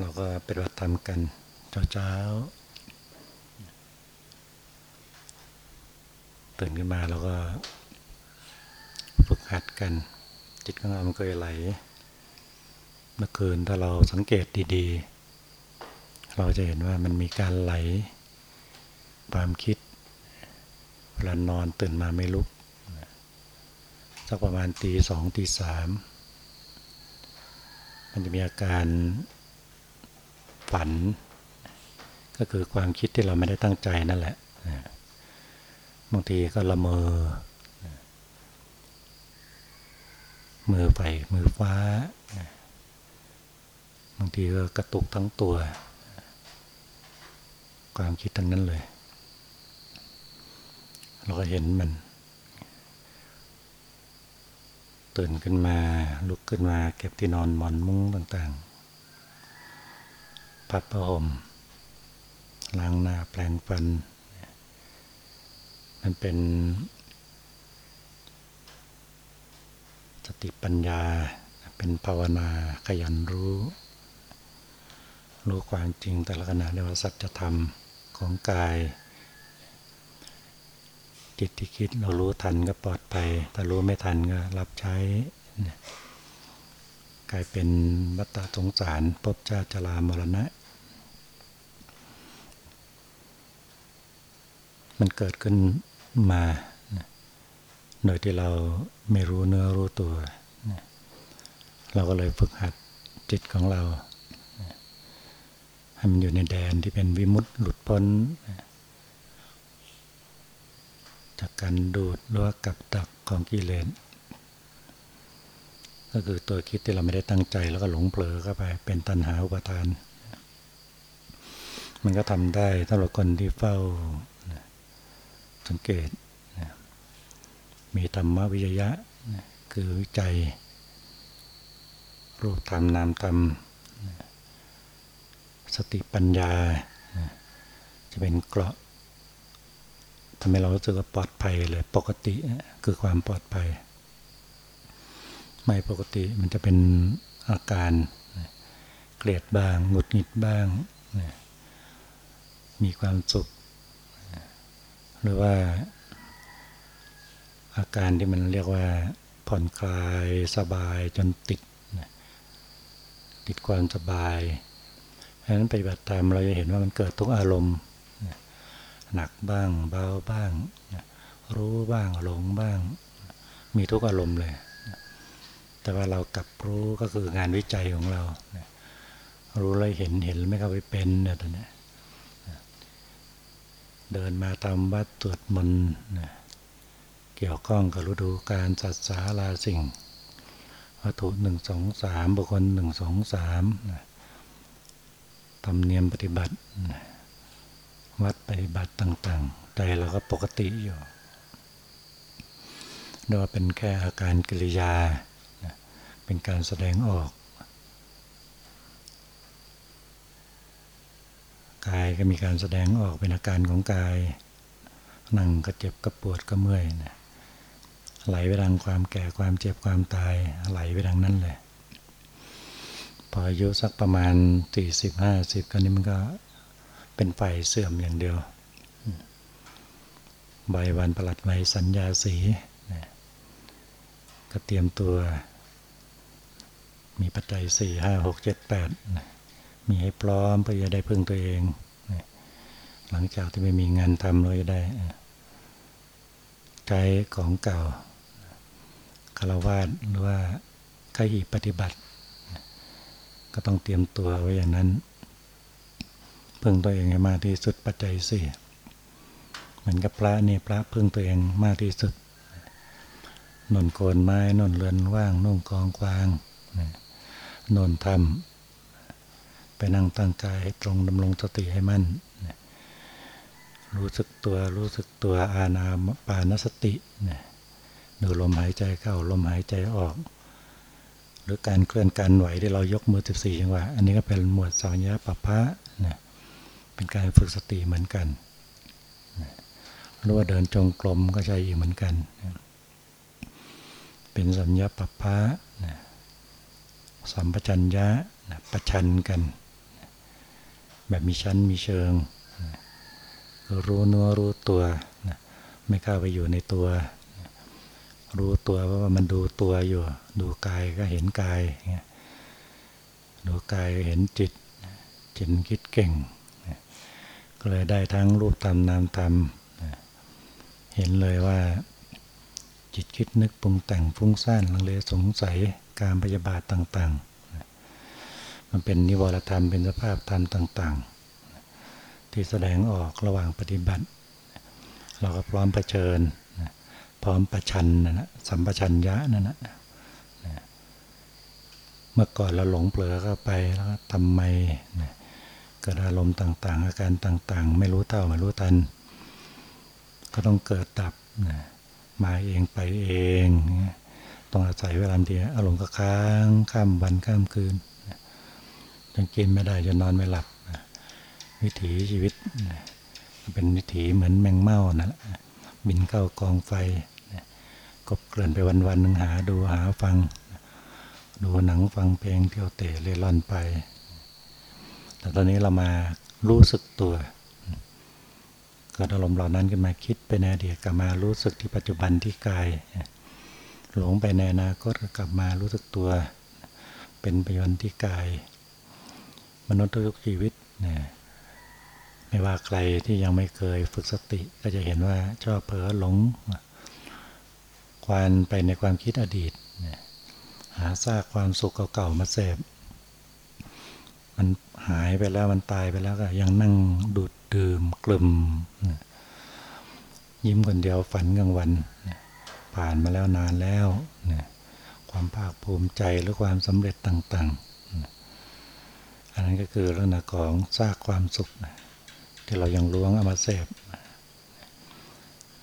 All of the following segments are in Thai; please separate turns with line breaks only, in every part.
เราก็ปฏิบัติธรรมกันเช้าๆตื่นขึ้นมาเราก็ฝึกหัดกัน จิตของเรามันก็ไหล เมื่อคืนถ้าเราสังเกตดีๆ เราจะเห็นว่ามันมีการไหล ความคิดเวลานอนตื่นมาไม่ลุก สักประมาณตีสองตีสามมันจะมีอาการ ฝัน ก็คือความคิดที่เราไม่ได้ตั้งใจนั่นแหละบางทีก็ละเมอ มือไปมือฟ้า บางทีก็กระตุกทั้งตัว ความคิดทั้งนั้นเลย เราก็เห็นมัน ตื่นขึ้นมาลุกขึ้นมา เก็บที่นอนหมอนมุ้งต่าง ๆ พับผ้าห่มล้างหน้าแปลงฟัน มันเป็น สติปัญญา เป็นภาวนาขยันรู้ รู้ความจริงแต่ละขณะเรียกว่าสัจธรรมของกาย จิตที่คิดเรารู้ทันก็ปลอดภัยแต่รู้ไม่ทันก็รับใช้ กลายเป็นวัฏสงสารพบชาจรามรณะ มันเกิดขึ้นมาโดยที่เราไม่รู้เนื้อรู้ตัว เราก็เลยฝึกหัดจิตของเราให้มันอยู่ในแดนที่เป็นวิมุตติหลุดพ้น จากการดูดหรือว่ากับดักของกิเลส ก็คือตัวคิดที่เราไม่ได้ตั้งใจแล้วก็หลงเผลอเข้าไป เป็นตัณหาอุปทาน มันก็ทำได้ถ้าเราคนที่เฝ้าสังเกต มีธรรมวิจยะ คือวิจัย รูปธรรมนามธรรม สติปัญญา จะเป็นเกราะทำให้เรารู้สึกว่าปลอดภัยเลย ปกติคือความปลอดภัย ไม่ปกติมันจะเป็นอาการเกลียดบ้างหงุดหงิดบ้าง มีความสุข หรือว่า อาการที่มันเรียกว่าผ่อนคลายสบายจนติด ติดความสบายเพราะฉะนั้นปฏิบัติธรรมเราจะเห็นว่ามันเกิดทุกอารมณ์ หนักบ้างเบาบ้าง รู้บ้างหลงบ้าง มีทุกอารมณ์เลย แต่ว่าเรากลับรู้ก็คืองานวิจัยของเรา รู้เลยเห็นเห็นไม่เข้าไปเป็นเนี่ยตอนนี้เดินมาทำวัดตรวจมนเกี่ยวข้องกับรู้ดูการสัตสาลาสิ่ง วัตถุหนึ่งสองสามบุคคลหนึ่งสองสามทำเนียมปฏิบัติ วัดปฏิบัติต่างๆ ใจเราก็ปกติอยู่เรียกว่าเป็นแค่อาการกิริยา เป็นการแสดงออก กายก็มีการแสดงออกเป็นอาการของกาย นั่งก็เจ็บก็ปวดก็เมื่อยนะไหลไปทางความแก่ความเจ็บความตายไหลไปทางนั้นเลย พออายุสักประมาณสี่สิบห้าสิบก็นี้มันก็เป็นไฟเสื่อมอย่างเดียวใบวันประหลัดใบสัญญาสีก็เตรียมตัว มีปัจจัยสี่ห้าหกเจ็ดแปดมีให้พร้อมเพื่อจะได้พึ่งตัวเอง หลังจากที่ไม่มีงานทำเราจะได้ใช้ของเก่าคารวาสหรือว่าขยีปฏิบัติ ก็ต้องเตรียมตัวไว้อย่างนั้น พึ่งตัวเองให้มากที่สุดปัจจัยสี่เหมือนกับพระนี่พระพึ่งตัวเองมากที่สุดนนโกนไม้นนเรือนว่างนุ่งกองกวางน นนทำไปนั่งตั้งกายตรงดำรงสติให้มั่น รู้สึกตัวรู้สึกตัวอาณาปานสติดูลมหายใจเข้าลมหายใจออก หรือการเคลื่อนการไหวที่เรายกมือ 14จังหวะอันนี้ก็เป็นหมวดสัญญาปภะนะเป็นการฝึกสติเหมือนกันหรือว่าเดินจงกรมก็ใช่อีกเหมือนกัน เป็นสัญญาปัปพะ สัมปชัญญะประชันกัน แบบมีชั้นมีเชิงรู้เนื้อรู้ตัวไม่เข้าไปอยู่ในตัวรู้ตัวว่ามันดูตัวอยู่ ดูกายก็เห็นกายดูกายเห็นจิตจิตคิดเก่งก็เลยได้ทั้งรูปธรรมนามธรรมเห็นเลยว่าจิตคิดนึกปรุงแต่งฟุ้งซ่านลังเลสงสัย การพยาบาทต่างๆ มันเป็นนิวรธรรมเป็นสภาพธรรมต่าง ๆ ที่แสดงออกระหว่างปฏิบัติ เราก็พร้อมประเชิญ พร้อมประชันนะนะสัมปชัญญะนั่นะเมื่อก่อนเราหลงเผลอเข้าไปแล้วทำไมเกิดอารมณ์ต่างๆ อาการต่างๆ ไม่รู้เท่าไม่รู้ทัน ก็ต้องเกิดดับมาเองไปเอง ต้องอาศัยเวลาเดียวอารมณ์ก็ค้างข้ามวันข้ามคืนจนกินไม่ได้จนนอนไม่หลับวิถีชีวิตเป็นวิถีเหมือนแมงเม่านะบินเข้ากองไฟกบเกลื่อนไปวันๆหนึ่งหาดูหาฟัง ดูหนังฟังเพลงเที่ยวเตะเล่ร่อนไป แต่ตอนนี้เรามารู้สึกตัวเกิดอารมณ์เหล่านั้นขึ้นมาคิดไปในอดีตกลับมารู้สึกที่ปัจจุบันที่กาย หลงไปในอนาคตกลับมารู้สึกตัว เป็นปัจจุบันที่กาย มนุษย์ทุกชีวิตนะไม่ว่าใครที่ยังไม่เคยฝึกสติก็จะเห็นว่าชอบเผลอหลง ควานไปในความคิดอดีตหาซากความสุขเก่าๆมาเสพมันหายไปแล้วมันตายไปแล้วก็ยังนั่งดูดดื่มกลุ่ม ยิ้มคนเดียวฝันกลางวัน ผ่านมาแล้วนานแล้วความภาคภูมิใจหรือความสำเร็จต่างๆอันนั้นก็คือเรื่องของซากความสุขที่เรายังล้วงเอามาเสพ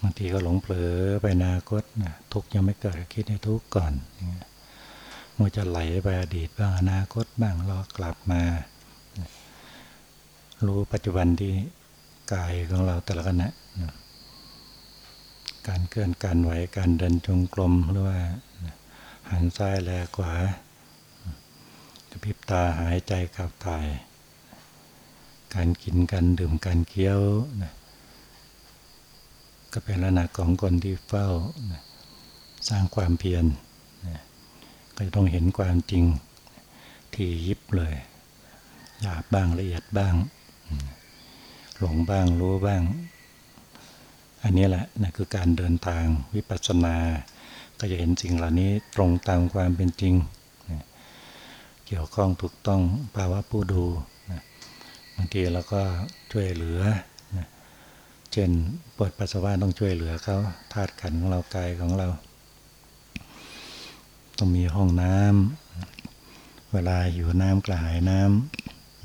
บางทีก็หลงเผลอไปนาคตทุกยังไม่เกิดคิดในทุกก่อนมันจะไหลไปอดีตบ้างอนาคตบ้างรากลับมา รู้ปัจจุบันที่กายของเราแต่ละขณะ การเคลื่อนการไหวการเดินจงกรมหรือว่าหันซ้ายแลขวากระพริบตาหายใจขับถ่าย การกินการดื่มการเคี้ยวนะก็เป็นลักษณะของคนที่เฝ้านะสร้างความเพียรนะก็จะต้องเห็นความจริงที่ยิบเลยหยาบบ้างละเอียดบ้าง หลงบ้างรู้บ้าง อันนี้แหละนะคือการเดินทางวิปัสสนา ก็จะเห็นสิ่งเหล่านี้ตรงตามความเป็นจริงเกี่ยวข้องถูกต้องภาวะผู้ดูบางทีเราก็ช่วยเหลือเช่นปวดปัสสาวะต้องช่วยเหลือเขาธาตุขันของเรากายของเรา ต้องมีห้องน้ำเวลาอยู่น้ำกระหายน้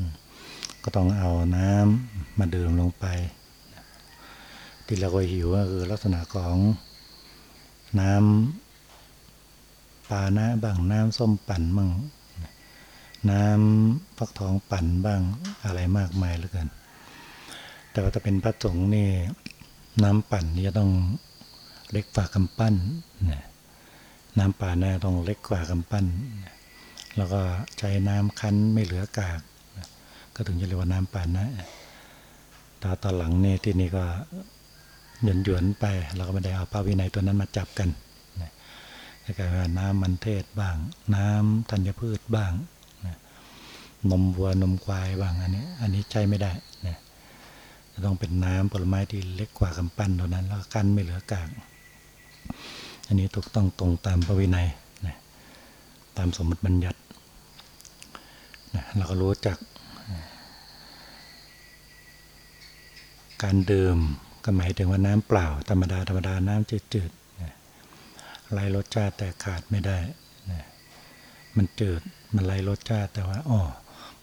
ำก็ต้องเอาน้ำมาดื่มลงไป ที่เราก็หิวก็คือลักษณะของน้ำปานะบ้างน้ำส้มปั่นบ้างน้ำฟักทองปั่นบ้างอะไรมากมายเหลือเกิน แต่ว่าถ้าเป็นพระสงฆ์นี่น้ำปั่นนี่จะต้องเล็กกว่ากำปั้นน้ำป่าแน่ต้องเล็กกว่ากำปั้น แล้วก็ใช้น้ำคั้นไม่เหลือกาก ก็ถึงจะเรียกว่าน้ำป่านะตาตอนหลังนี่ที่นี่ก็ หยวนหยวนไป เราก็ไม่ได้เอาพระวินัยตัวนั้นมาจับกันแต่กลายว่าน้ำมันเทศบ้าง น้ำธัญพืชบ้างนมวัวนมควายบ้างอันนี้ อันนี้ใช้ไม่ได้นะต้องเป็นน้ำผลไม้ที่เล็กกว่ากำปั้นเท่านั้น แล้วกั้นไม่เหลือกากอันนี้ถูกต้องตรงตามพระวินัยนะตามสมมติบัญญัตินะเราก็รู้จักการดื่ม ก็หมายถึงว่าน้ำเปล่า ธรรมดาธรรมดาน้ำจืดๆไล่รสชาติแต่ขาดไม่ได้ มันจืดมันไล่รสชาติแต่ว่าอ๋อ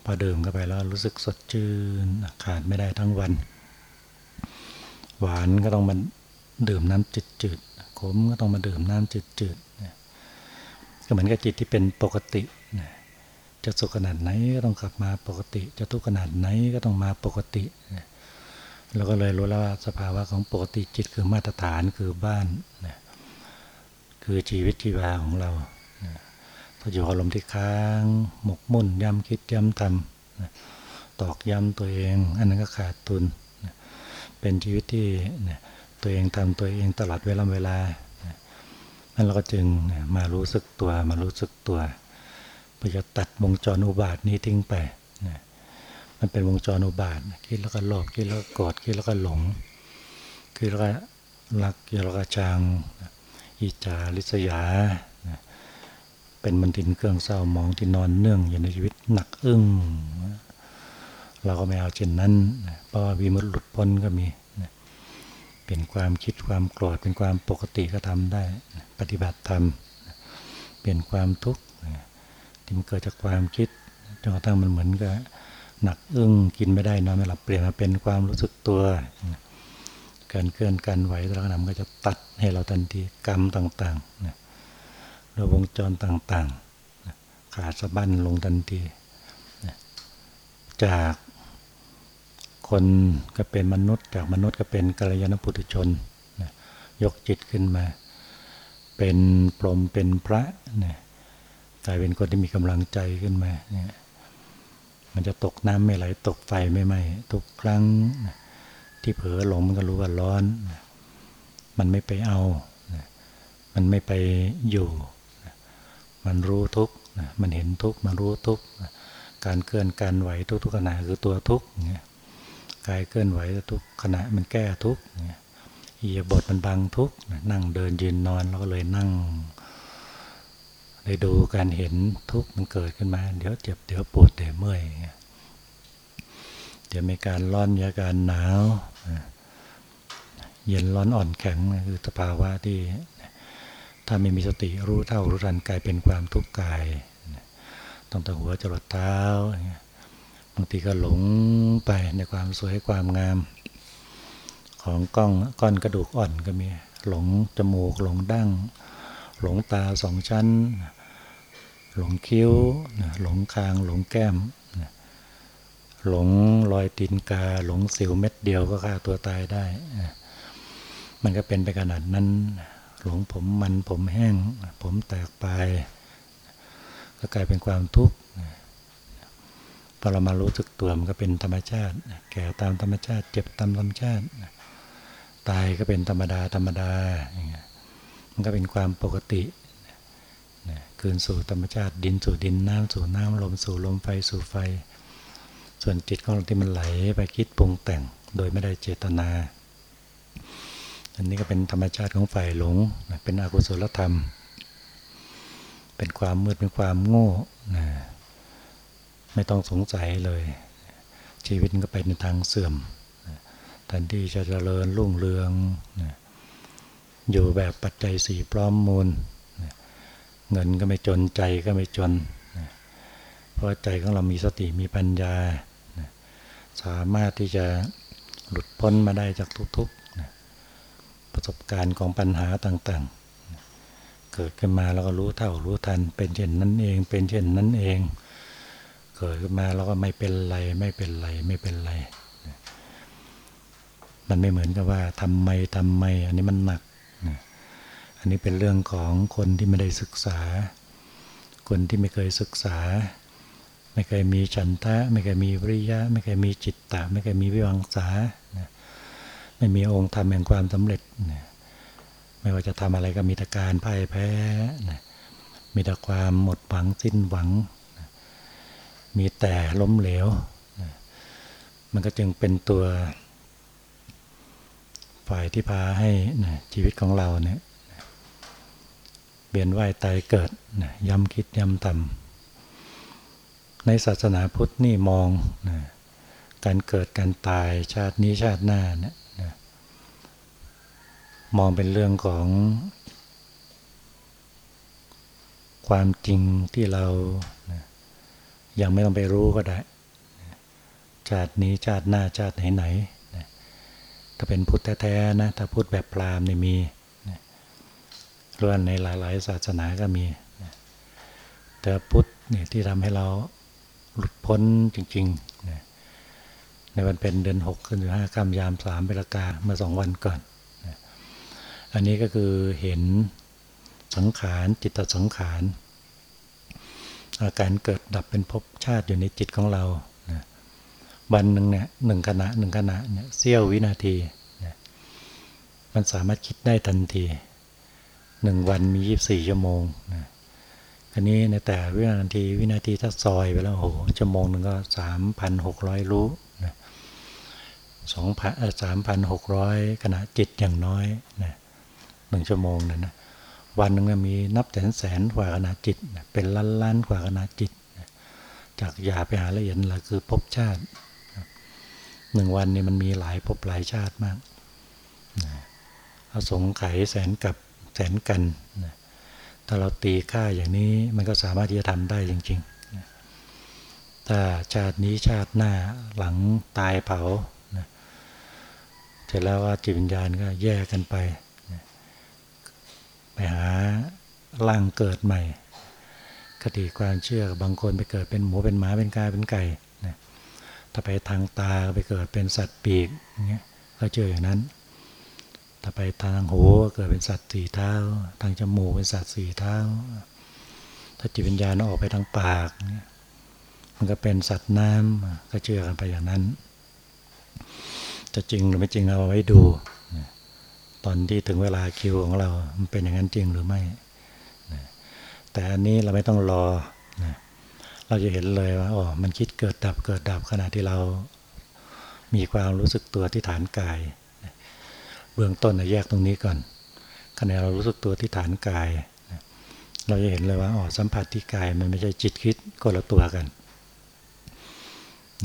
พอดื่มเข้าไปแล้วรู้สึกสดชื่นขาดไม่ได้ทั้งวัน หวานก็ต้องมาดื่มน้ำจืดๆขมก็ต้องมาดื่มน้ำจืดๆก็เหมือนกับจิตที่เป็นปกติจะสุขขนาดไหนก็ต้องกลับมาปกติ จะทุกข์ขนาดไหนก็ต้องมาปกติ เราก็เลยรู้แล้วว่าสภาวะของปกติจิตคือมาตรฐานคือบ้านคือชีวิตชีวาของเราพออยู่อารมณ์ที่ค้าง หมกมุ่นย้ำคิดย้ำทำตอกย้ำตัวเอง อันนั้นก็ขาดทุนเป็นชีวิตที่ตัวเองทำตัวเองตลอดเวลาเวลานั่นเราก็จึงมารู้สึกตัวมารู้สึกตัวเพื่อจะตัดวงจรอุบาทนี้ทิ้งไป มันเป็นวงจรอุบาทคิดแล้วก็โลภคิดแล้วก็โกรธคิดแล้วก็หลงคิดแล้วก็รักคิดแล้วก็จางอิจาริษยา เป็นมันทินเครื่องเศร้ามองที่นอนเนื่องอยู่ในชีวิตหนักอึ้งเราก็ไม่เอาเช่นนั้นเพราะว่าวิมุตติหลุดพ้นก็มีเป็นความคิดความโกรธเป็นความปกติก็ทำได้ ปฏิบัติธรรมเปลี่ยนความทุกข์ที่มันเกิดจากความคิดจนกระทั่งมันเหมือนกับ หนักอึ้งกินไม่ได้นอนไม่หลับเปลี่ยนมาเป็นความรู้สึกตัว การเคลื่อนการไหวแล้วนำก็จะตัดให้เราทันทีกรรมต่างๆหรือวงจรต่างๆ ขาดสะบั้นลงทันทีจากคนก็เป็นมนุษย์ จากมนุษย์ก็เป็นกัลยาณปุถุชนยกจิตขึ้นมา เป็นปรมเป็นพระกลายเป็นคนที่มีกำลังใจขึ้นมาเนี่ย มันจะตกน้ำไม่ไหลตกไฟไม่ไหม้ทุกครั้งที่เผลอหลงมันก็รู้ว่าร้อน มันไม่ไปเอา มันไม่ไปอยู่ มันรู้ทุก มันเห็นทุก มันรู้ทุก การเคลื่อนการไหวทุกๆขณะคือตัวทุกกายเคลื่อนไหวทุกขณะมันแก้ทุกอียบทมันบังทุกนั่งเดินยืนนอนเราก็เลยนั่ง ได้ดูการเห็นทุกข์มันเกิดขึ้นมา เดี๋ยวเจ็บเดี๋ยวปวดเดี๋ยวเมื่อยเดี๋ยวมีการร้อนมีอาการหนาวเย็นร้อนอ่อนแข็งคือสภาวะที่ ถ้าไม่มีสติรู้เท่ารู้ทันกลายเป็นความทุกข์กายตั้งแต่หัวจรดเท้าบางทีก็หลงไปในความสวยความงาม ของกล้องก้อนกระดูกอ่อนก็มีหลงจมูกหลงดั้ง หลงตาสองชั้น หลงคิ้วหลงคาง หลงแก้มหลงรอยตีนกา หลงสิวเม็ดเดียวก็ฆ่าตัวตายได้มันก็เป็นไปขนาดนั้น หลงผมมันผมแห้ง ผมแตกไปก็กลายเป็นความทุกข์พอเรามารู้สึกตัวมันก็เป็นธรรมชาติ แก่ตามธรรมชาติ เจ็บตามธรรมชาติ ตายก็เป็นธรรมดาธรรมดามันก็เป็นความปกติ คืนสู่ธรรมชาติดินสู่ดินน้ำสู่น้ำลมสู่ลมไฟสู่ไฟ ส่วนจิตของเราที่มันไหลไปคิดปรุงแต่งโดยไม่ได้เจตนา อันนี้ก็เป็นธรรมชาติของฝ่ายหลงเป็นอกุศลธรรม เป็นความมืดเป็นความโง่นะไม่ต้องสงสัยเลย ชีวิตก็ไปในทางเสื่อมแทนที่จะเจริญรุ่งเรือง อยู่แบบปัจจัยสี่พร้อมมูล เงินก็ไม่จนใจก็ไม่จน เพราะใจของเรามีสติมีปัญญา สามารถที่จะหลุดพ้นมาได้จากทุกๆประสบการณ์ของปัญหาต่างๆ เกิดขึ้นมาเราก็รู้เท่ารู้ทัน เป็นเช่นนั้นเอง เป็นเช่นนั้นเอง เกิดขึ้นมาเราก็ไม่เป็นไรไม่เป็นไรไม่เป็นไร มันไม่เหมือนกับว่าทำไมทำไม อันนี้มันหนัก นนี้เป็นเรื่องของคนที่ไม่ได้ศึกษา คนที่ไม่เคยศึกษา ไม่เคยมีฉันทะ ไม่เคยมีวิริยะ ไม่เคยมีจิตตะ ไม่เคยมีวิวังสาไม่มีองค์ธรรมแห่งความสำเร็จ ไม่ว่าจะทำอะไรก็มีแต่การพ่ายแพ้ มีแต่ความหมดหวังสิ้นหวัง มีแต่ล้มเหลว มันก็จึงเป็นตัวฝ่ายที่พาให้ชีวิตของเราเนี่ย เบียนว่ายตายเกิดย้ำคิดย้ำทำในศาสนาพุทธนี่มองนะการเกิดการตายชาตินี้ชาติหน้าเนี่ยนะมองเป็นเรื่องของ ความจริงที่เรานะยังไม่ต้องไปรู้ก็ได้ชาตินี้ชาติหน้าชาติไหนๆนะถ้าเป็นพุทธแท้ๆนะถ้าพุทธแบบพราหมณ์นี่มี นะรวนในหลาย ๆ ศาสนาก็มี แต่พุทธเนี่ยที่ทำให้เราหลุดพ้นจริงๆ ในวันเป็นเดือนหกขึ้นห้ากรรมยามสามเวลากาเมื่อสองวันก่อน อันนี้ก็คือเห็นสังขารจิตสังขารอาการเกิดดับเป็นภพชาติอยู่ในจิตของเราวันหนึ่งเนี่ยหนึ่งขณะหนึ่งขณะเนี่ยเสี้ยววินาที มันสามารถคิดได้ทันที หนึ่งวันมียี่บสี่ชั่วโมงนะอันนี้ในแต่วินาทีวินาทีถ้าซอยไปแล้วโอ้โหชั่วโมงหนึ่งก็สามพันหกร้อยรู้นะสองพันสามพันหกร้อยขณะจิตอย่างน้อยนะหนึ่งชั่วโมงนะนะวันหนึ่งมีนับแสนแสนกว่าขณะจิตนะเป็นล้านล้านกว่าขณะจิตนะจากหยาไปหาละเอียดละคือภพชาติหนึ่งวันนี่มันมีหลายภพหลายชาติมากนะอสงไขยแสนกับ แสนกันนะถ้าเราตีค่าอย่างนี้มันก็สามารถที่จะทำได้จริงๆถ้าชาตินี้ชาติหน้าหลังตายเผาเสร็จแล้วว่าจิตวิญญาณก็แยกกันไปไปหาร่างเกิดใหม่คติความเชื่อบางคนไปเกิดเป็นหมูเป็นหมาเป็นกาเป็นไก่ถ้าไปทางตาไปเกิดเป็นสัตว์ปีกอย่างเงี้ยก็เจออย่างนั้น ถ้าไปทางหูเกิดเป็นสัตว์สี่เท้า ทางจมูกเป็นสัตว์สี่เท้า ถ้าจิตวิญญาณออกไปทางปาก มันก็เป็นสัตว์น้ำก็เชื่อกันไปอย่างนั้น จะจริงหรือไม่จริงเอาไว้ดู ตอนที่ถึงเวลาคิวของเรา มันเป็นอย่างนั้นจริงหรือไม่ แต่อันนี้เราไม่ต้องรอ เราจะเห็นเลยว่าอ๋อ มันคิดเกิดดับเกิดดับขณะที่เรามีความรู้สึกตัวที่ฐานกาย เบื้องต้นแยกตรงนี้ก่อนขณะเรารู้สึกตัวที่ฐานกาย เราจะเห็นเลยว่าอ๋อสัมผัสที่กายมันไม่ใช่จิตคิดก็ละตัวกัน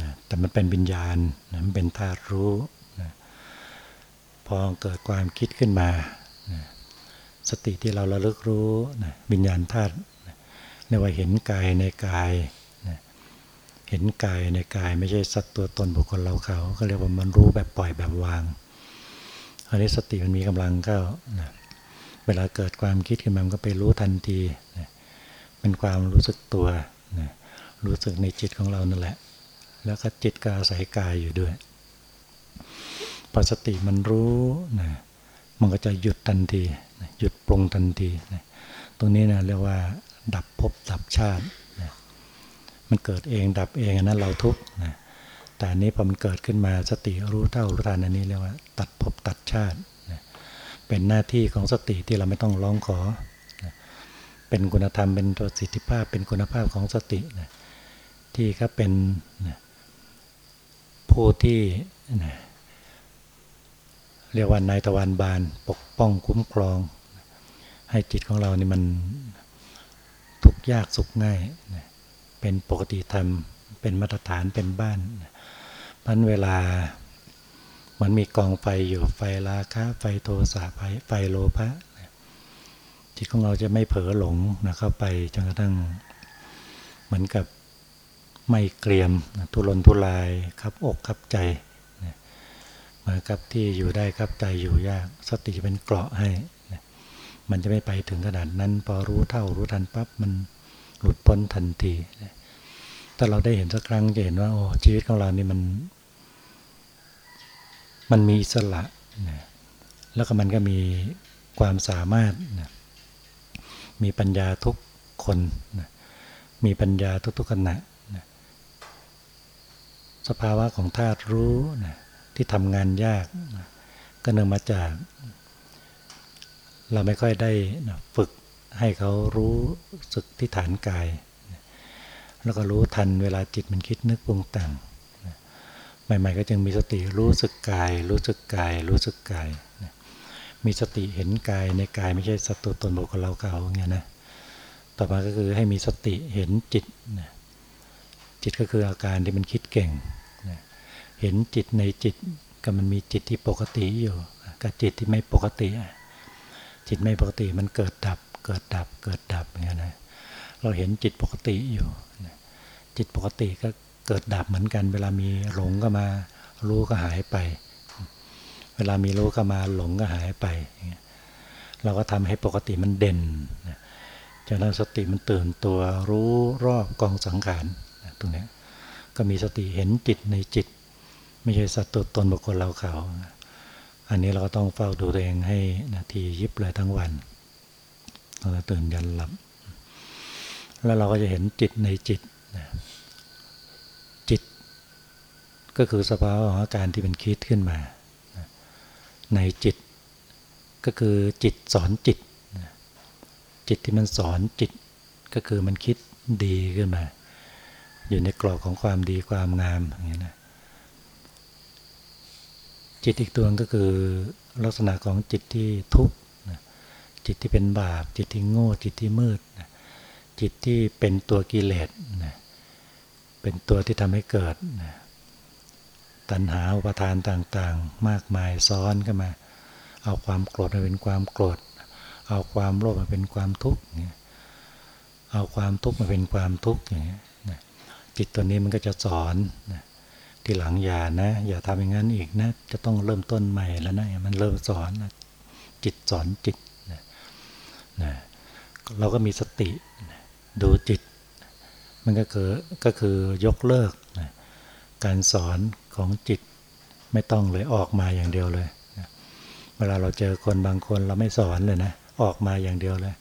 นะแต่มันเป็นวิญญาณนะมันเป็นธาตุรู้นะพอเกิดความคิดขึ้นมานะสติที่เราระลึกรู้นะวิญญาณธาตุเรียกว่าเห็นกายในกายนะเห็นกายในกายไม่ใช่สัตว์ตัวตนบุคคลเราเขา ก็เรียกว่ามันรู้แบบปล่อยแบบวาง อันนี้สติมันมีกำลังก็นะเวลาเกิดความคิดขึ้นมามันก็ไปรู้ทันทีนะเป็นความรู้สึกตัวนะรู้สึกในจิตของเรานั่นแหละ แล้วก็จิตก็อาศัยกายอยู่ด้วยพอสติมันรู้นะมันก็จะหยุดทันที หยุดปรุงทันทีนะตรงนี้นะเรียกว่า ดับภพดับชาตินะมันเกิดเองดับเองนั้นเราทุกข์นะ แต่นี้พอมันเกิดขึ้นมาสติรู้เท่ารู้ทันอันนี้เรียกว่า ตัดภพตัดชาติ เป็นหน้าที่ของสติที่เราไม่ต้องร้องขอ เป็นคุณธรรมเป็นตัวสิทธิภาพเป็นคุณภาพของสติที่ก็เป็นผู้ที่เรียกว่านายตะวันบานปกป้องคุ้มครอง ให้จิตของเรานี่มันทุกยากสุขง่าย เป็นปกติธรรม เป็นมาตรฐานเป็นบ้านมันเวลามันมีกองไฟอยู่ไฟราคะไฟโทสะไฟไฟโลภะจิตของเราจะไม่เผลอหลงนะเข้าไปจนกระทั่งเหมือนกับไม่เกรียมทุรนทุรายครับอกครับใจเหมือนกับที่อยู่ได้ครับใจอยู่ยากสติเป็นเกราะให้มันจะไม่ไปถึงขนาดนั้น พอรู้เท่ารู้ทันปั๊บมันหลุดพ้นทันที ถ้าเราได้เห็นสักครั้งจะเห็นว่าโอ้ชีวิตของเรานี่มัน มันมีสละนะแล้วก็มันก็มีความสามารถนะมีปัญญาทุกคนนะมีปัญญาทุกๆขณะนะสภาวะของธาตุรู้นะที่ทำงานยากนะก็เนื่องมาจาก เราไม่ค่อยได้นะฝึกให้เขารู้สึกที่ฐานกาย แล้วก็รู้ทันเวลาจิตมันคิดนึกปรุงแต่งใหม่ๆก็จึงมีสติรู้สึกกาย รู้สึกกาย รู้สึกกาย มีสติเห็นกายในกายไม่ใช่สัตว์ตนบุคคลเราเขาเงี้ยนะต่อมาก็คือให้มีสติเห็นจิต จิตก็คืออาการที่มันคิดเก่ง เห็นจิตในจิตก็มันมีจิตที่ปกติอยู่กับจิตที่ไม่ปกติ จิตไม่ปกติมันเกิดดับ เกิดดับ เกิดดับอย่างเงี้ยนะ เราเห็นจิตปกติอยู่ จิตปกติก็เกิดดับเหมือนกัน เวลามีหลงก็มารู้ก็หายไป เวลามีรู้ก็มาหลงก็หายไป เราก็ทำให้ปกติมันเด่นจากนั้นสติมันตื่นตัวรู้รอบกองสังขารตรงนี้ก็มีสติเห็นจิตในจิต ไม่ใช่สัตว์ตัวตนบุคคลเราเขา อันนี้เราก็ต้องเฝ้าดูตัวเองให้นาทียิบเลยทั้งวันเราตื่นยันหลับ แล้วเราก็จะเห็นจิตในจิตจิต ก็คือสภาวะของอาการที่เป็นคิดขึ้นมา ในจิต ก็คือจิตสอนจิต จิตที่มันสอนจิต ก็คือมันคิดดีขึ้นมา อยู่ในกรอบของความดีความงามอย่างนี้นะจิตอีกตัวก็คือลักษณะของจิตที่ทุกข์จิตที่เป็นบาป จิตที่โง่จิตที่มืด จิตที่เป็นตัวกิเลสเป็นตัวที่ทำให้เกิดตัณหาอุปทานต่างๆ มากมายซ้อนขึ้นมา เอาความโกรธมาเป็นความโกรธ เอาความโลภมาเป็นความทุกข์เอาความทุกข์มาเป็นความทุกข์อย่างนี้จิตตัวนี้มันก็จะสอนที่หลังอย่านะ อย่าทำอย่างนั้นอีกนะ จะต้องเริ่มต้นใหม่แล้วนะมันเริ่มสอนจิตสอนจิตนะเราก็มีสติ ดูจิต มันก็คือก็คือยกเลิกนะการสอนของจิตไม่ต้องเลยออกมาอย่างเดียวเลยนะเวลาเราเจอคนบางคนเราไม่สอนเลยนะออกมาอย่างเดียวเลย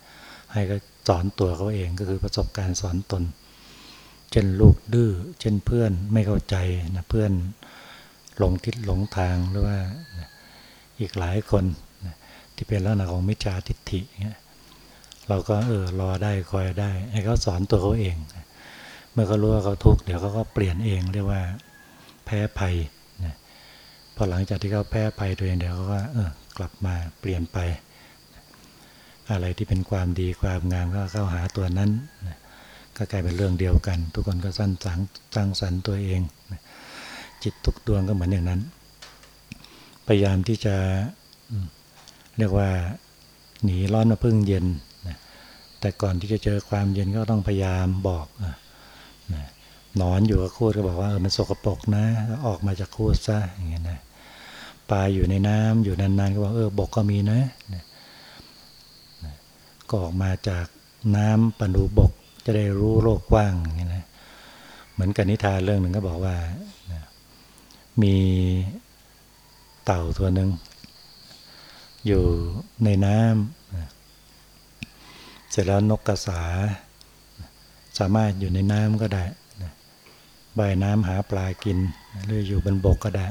ให้ก็สอนตัวเขาเองก็คือประสบการณ์สอนตน เช่นลูกดื้อเช่นเพื่อนไม่เข้าใจนะเพื่อนหลงทิศหลงทางหรือว่าอีกหลายคนที่เป็นลักษณะของมิจฉาทิฏฐิเนี่ย เราก็เออรอได้คอยได้ ให้เขาสอนตัวเขาเอง เมื่อเขารู้ว่าเขาทุกข์เดี๋ยวเขาก็เปลี่ยนเองเรียกว่า แพ้ภัยนะพอหลังจากที่เขาแพ้ภัยตัวเองเดี๋ยวเขาก็เออกลับมาเปลี่ยนไป อะไรที่เป็นความดีความงามก็เข้าหาตัวนั้นนะก็กลายเป็นเรื่องเดียวกัน ทุกคนก็สร้างสรรสร้างสรรค์ตัวเองนะจิตทุกดวงก็เหมือนอย่างนั้น พยายามที่จะเรียกว่าหนีร้อนมาพึ่งเย็น แต่ก่อนที่จะเจอความเย็นก็ต้องพยายามบอกนอนอยู่กับคูดก็บอกว่าเออมันสกปรกนะ ออกมาจากคูดซะอย่างเงี้ยนะปลาอยู่ในน้ำอยู่นานๆก็บอกเออบกก็มีนะก็ออกมาจากน้ำปนูบกจะได้รู้โลกกว้างอย่างเงี้ยนะเหมือนกันนิทานเรื่องหนึ่งก็บอกว่ามีเต่าตัวหนึ่งอยู่ในน้ำ เสร็จแล้วนกกระสา สามารถอยู่ในน้ำก็ได้ว่ายน้ำหาปลากิน หรืออยู่บนบกก็ได้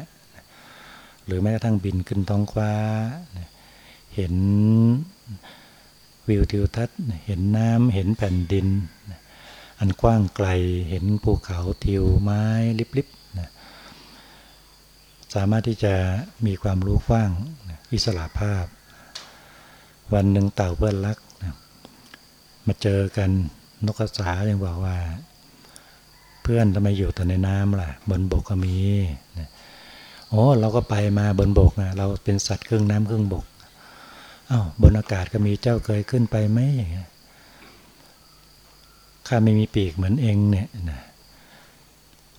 หรือแม้กระทั่งบินขึ้นท้องฟ้า เห็นวิวทิวทัศน์ เห็นน้ำเห็นแผ่นดิน อันกว้างไกลเห็นภูเขาทิวไม้ลิบๆสามารถที่จะมีความรู้กว้างอิสระภาพ วันหนึ่งเต่าเพื่อนรัก มาเจอกันนกกระสายังบอกว่า เพื่อนทำไมอยู่แต่ในน้ำล่ะ บนบกก็มีโอ้เราก็ไปมาบนบกนะเราเป็นสัตว์ครึ่งน้ำครึ่งบกอา้าวบนอากาศก็มีเจ้าเคยขึ้นไปไหมอย่างเงี้ยข้าไม่มีปีกเหมือนเองเนี่ยนะ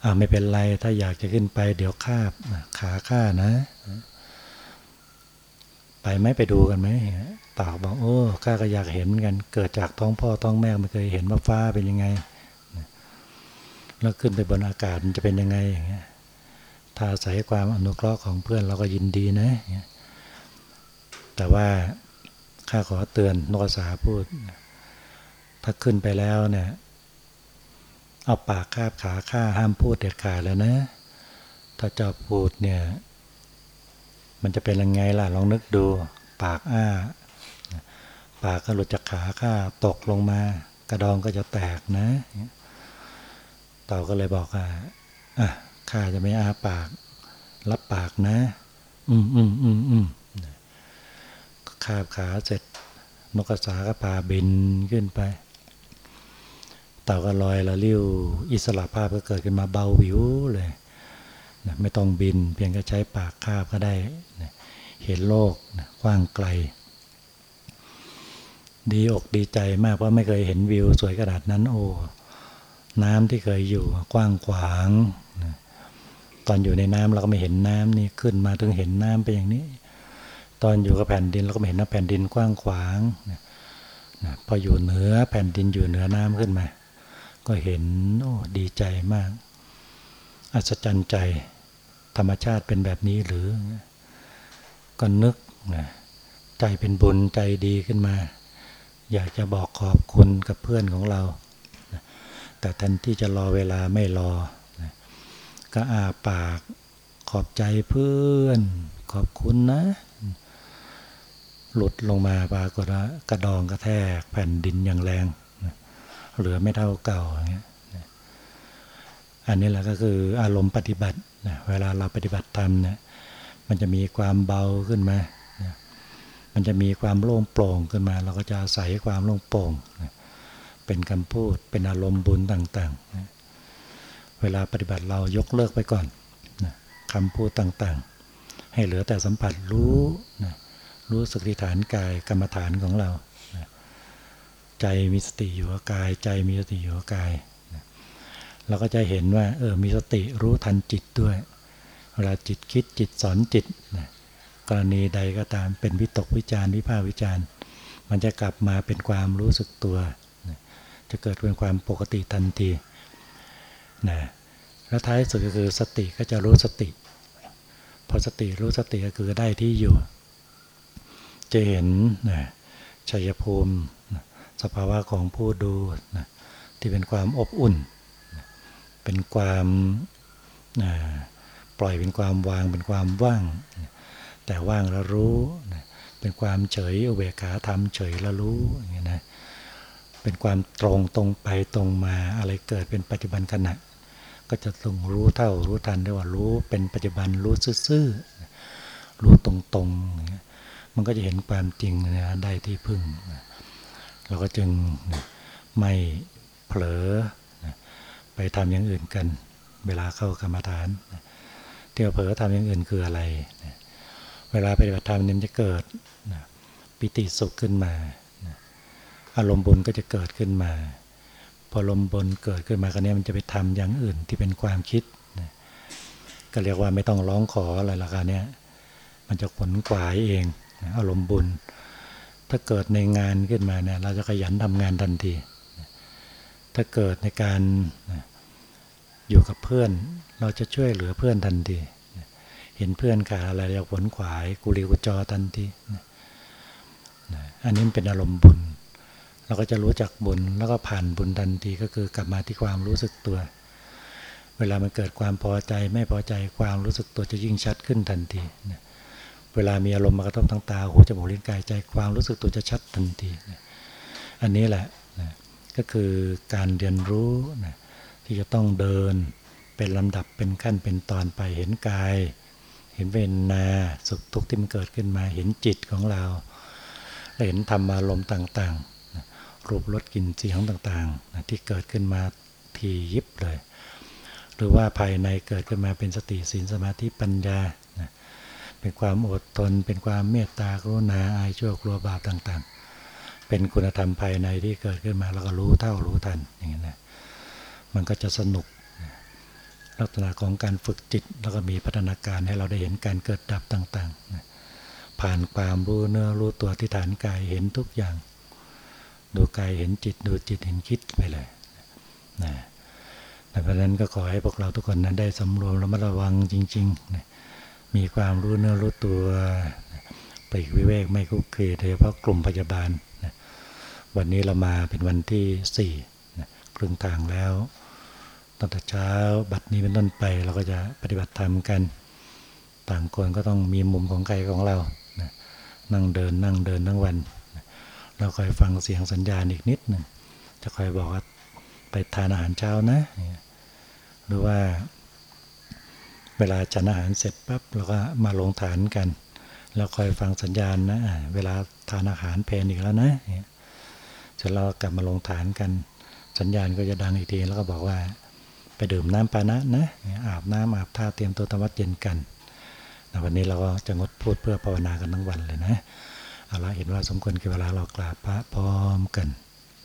อ่าไม่เป็นไรถ้าอยากจะขึ้นไป เดี๋ยวคาบขาข้านะ ไปไหมไปดูกันไหมตากบอกโอ้ข้าก็อยากเห็นเหมือนกัน เกิดจากท้องพ่อท้องแม่ไม่เคยเห็นว่าฟ้าเป็นยังไง แล้วขึ้นไปบนอากาศมันจะเป็นยังไงอย่างเงี้ยถ้าอาศัยความอนุเคราะห์ของเพื่อนเราก็ยินดีนะแต่ว่าข้าขอเตือนนกสาพูด ถ้าขึ้นไปแล้วเนี่ยเอาปากคาบขาข้าห้ามพูดเด็ดขาดแล้วนะ ถ้าจะพูดเนี่ย มันจะเป็นยังไงล่ะลองนึกดู ปากอ้า ปากก็หลุดจากขาข้าตกลงมา กระดองก็จะแตกนะเต่าก็เลยบอกว่าอะข้าจะไม่อาปาก รับปากนะ อืมอืมอืมอืมคาบขาเสร็จ นกกระสาก็พาบินขึ้นไป เต่าก็ลอยละลิ้ว อิสระภาพก็เกิดขึ้นมาเบาวิวเลย นะไม่ต้องบิน เพียงแค่ใช้ปากคาบก็ได้นะเห็นโลกนะกว้างไกล ดีอกดีใจมากเพราะไม่เคยเห็นวิวสวยขนาดนั้น โอ้น้ำที่เคยอยู่กว้างขวางตอนอยู่ในน้ำเราก็ไม่เห็นน้ำนี่ขึ้นมาถึงเห็นน้ำไปอย่างนี้ ตอนอยู่กับแผ่นดินเราก็ไม่เห็นน้ำแผ่นดินกว้างขวางนะพออยู่เหนือแผ่นดินอยู่เหนือน้ำขึ้นมา ก็เห็นโอ้ดีใจมาก อัศจรรย์ใจ ธรรมชาติเป็นแบบนี้หรือ ก็นึกนะใจเป็นบุญใจดีขึ้นมา อยากจะบอกขอบคุณกับเพื่อนของเรา แต่แทนที่จะรอเวลาไม่รอ ก็อาปากขอบใจเพื่อนขอบคุณนะ หลุดลงมาปรากฏว่ากระดองกระแทกแผ่นดินอย่างแรง เหลือไม่เท่าเก่าอย่างเงี้ยอันนี้แหละก็คืออารมณ์ปฏิบัติ เวลาเราปฏิบัติธรรมเนี่ยมันจะมีความเบาขึ้นมามันจะมีความโล่งโปร่งขึ้นมา เราก็จะใส่ความโล่งโปร่งเป็นคำพูดเป็นอารมณ์บุญต่างๆเวลาปฏิบัติเรายกเลิกไปก่อนคำพูดต่างๆ ให้เหลือแต่สัมผัสรู้รู้สติฐานกายกรรมฐานของเราใจมีสติอยู่กับกาย ใจมีสติอยู่กับกาย เราก็จะเห็นว่าเออมีสติรู้ทันจิตด้วย เวลาจิตคิดจิตสอนจิตนะกรณีใดก็ตามเป็นวิตกวิจารวิภาวิจารมันจะกลับมาเป็นความรู้สึกตัวจะเกิดเป็นความปกติทันทีนะแล้วท้ายสุดก็คือสติก็จะรู้สติ พอสติรู้สติก็คือได้ที่อยู่ จะเห็นนะชัยภูมินะสภาวะของผู้ดูนะที่เป็นความอบอุ่น เป็นความปล่อยเป็นความวางเป็นความว่าง แต่ว่างแล้วรู้ เป็นความเฉยอุเบกขาธรรมเฉยแล้วรู้อย่างนี้นะเป็นความตรงตรงไปตรงมาอะไรเกิดเป็นปัจจุบันขณะ ก็จะต้องรู้เท่ารู้ทันได้ว่ารู้เป็นปัจจุบันรู้ซื่อๆรู้ตรงๆมันก็จะเห็นความจริงนะได้ที่พึ่งเราก็จึงไม่เผลอ ไปทำอย่างอื่นกัน เวลาเข้ากรรมฐานเที่ยวเผลอทำอย่างอื่นคืออะไร เวลาปฏิบัติธรรมเนี่ยมันจะเกิดปิติสุขขึ้นมาอารมณ์บุญก็จะเกิดขึ้นมา พออารมณ์บุญเกิดขึ้นมาก็เนี้ยมันจะไปทำอย่างอื่นที่เป็นความคิดก็เรียกว่าไม่ต้องร้องขออะไรละกันเนี้ยมันจะขนขวายเองอารมณ์บุญ ถ้าเกิดในงานขึ้นมาเนี่ยเราจะขยันทำงานทันที ถ้าเกิดในการอยู่กับเพื่อน เราจะช่วยเหลือเพื่อนทันทีเห็นเพื่อนขาอะไรเราผลขวายกุลีกุจอทันทีอันนี้เป็นอารมณ์บุญ เราก็จะรู้จักบุญแล้วก็ผ่านบุญทันทีก็คือกลับมาที่ความรู้สึกตัว เวลามันเกิดความพอใจไม่พอใจความรู้สึกตัวจะยิ่งชัดขึ้นทันทีเวลามีอารมณ์มากระทบทางตาหูจมูกลิ้นกายใจความรู้สึกตัวจะชัดทันทีอันนี้แหละ ก็คือการเรียนรู้ที่จะต้องเดินเป็นลำดับเป็นขั้นเป็นตอนไปเห็นกาย เห็นเวทนาสุขทุกข์ที่มันเกิดขึ้นมาเห็นจิตของเรา เห็นธรรมารมณ์ต่างๆ รูปรสกลิ่นเสียงต่างๆ ที่เกิดขึ้นมาทียิบเลย หรือว่าภายในเกิดขึ้นมาเป็นสติสีนสมาธิปัญญา เป็นความอดทน เป็นความเมตตากรุณาอายชั่วกลัวบาปต่างๆ เป็นคุณธรรมภายในที่เกิดขึ้นมาแล้วก็รู้เท่ารู้ทันอย่างนี้นะมันก็จะสนุกลักษณะของการฝึกจิตแล้วก็มีพัฒนาการให้เราได้เห็นการเกิดดับต่างๆ ผ่านความรู้เนื้อรู้ตัวที่ฐานกายเห็นทุกอย่าง ดูกายเห็นจิตดูจิตเห็นคิดไปเลยนะเพราะนั้นก็ขอให้พวกเราทุกคนนั้นได้สำรวมระมัดระวังจริงๆนะมีความรู้เนื้อรู้ตัวปลีกวิเวกไม่คุกคีโดยเฉพาะกลุ่มพยาบาล วันนี้เรามาเป็นวันที่สี่นะครึ่งทางแล้ว ตั้งแต่เช้าบัดนี้เป็นต้นไปเราก็จะปฏิบัติธรรมกัน ต่างคนก็ต้องมีมุมของใครของเรานะนั่งเดินนั่งเดินทั้งวันนะเราคอยฟังเสียงสัญญาณอีกนิดหนึ่งจะคอยบอกว่าไปทานอาหารเช้านะ หรือว่า เวลาฉันอาหารเสร็จปั๊บเราก็มาลงฐานกันเราคอยฟังสัญญาณนะเวลาทานอาหารเพลนอีกแล้วนะเสร็จเรากลับมาลงฐานกัน สัญญาณก็จะดังอีกทีแล้วก็บอกว่า ไปดื่มน้ำปานะนะอาบน้ำอาบท่าเตรียมตัวทำวัดเย็นกันวันนี้เราก็จะงดพูดเพื่อภาวนากันทั้งวันเลยนะเอาละเห็นว่าสมควรกับเวลาเรากราบพระพร้อมกัน